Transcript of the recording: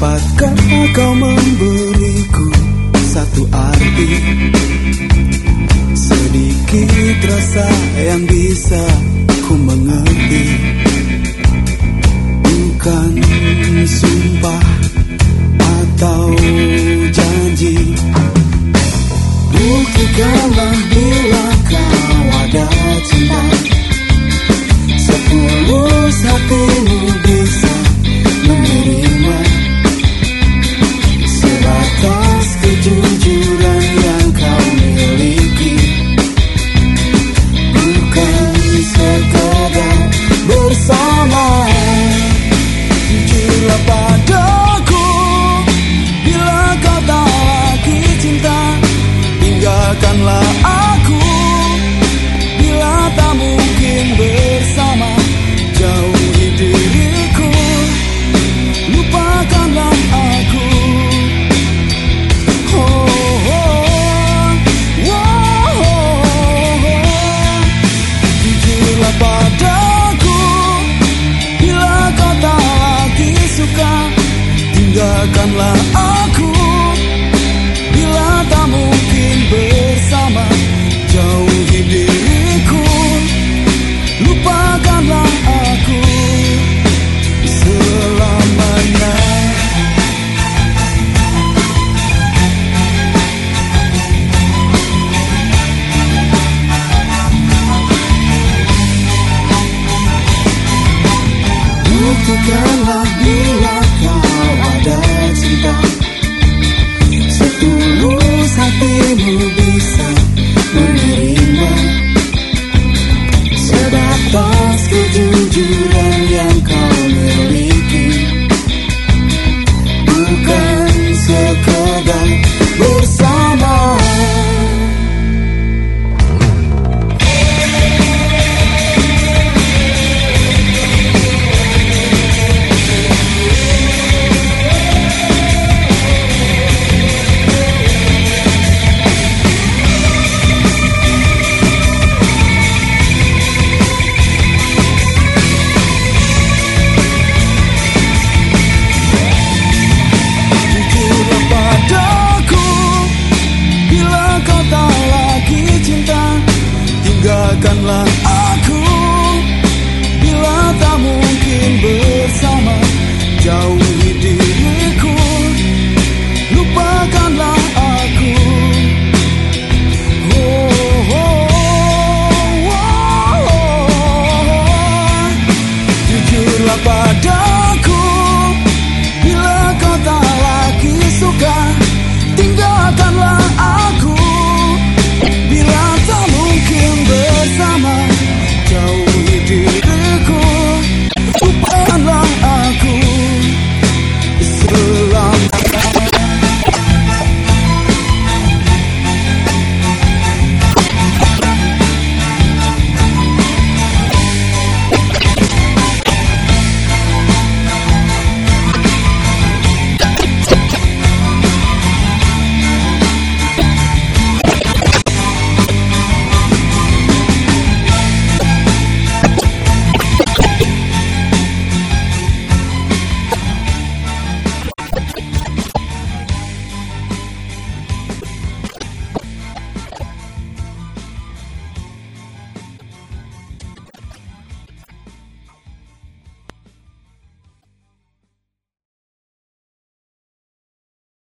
Dapatkah kau memberiku satu arti? Sedikit rasa yang bisa ku mengerti. Bukan sumpah atau janji. Buktikanlah Lakukanlah bila kau ada cinta. Setulus hatimu bisa menerima Sebatas kejujuran yang kau miliki. Bukan sekedar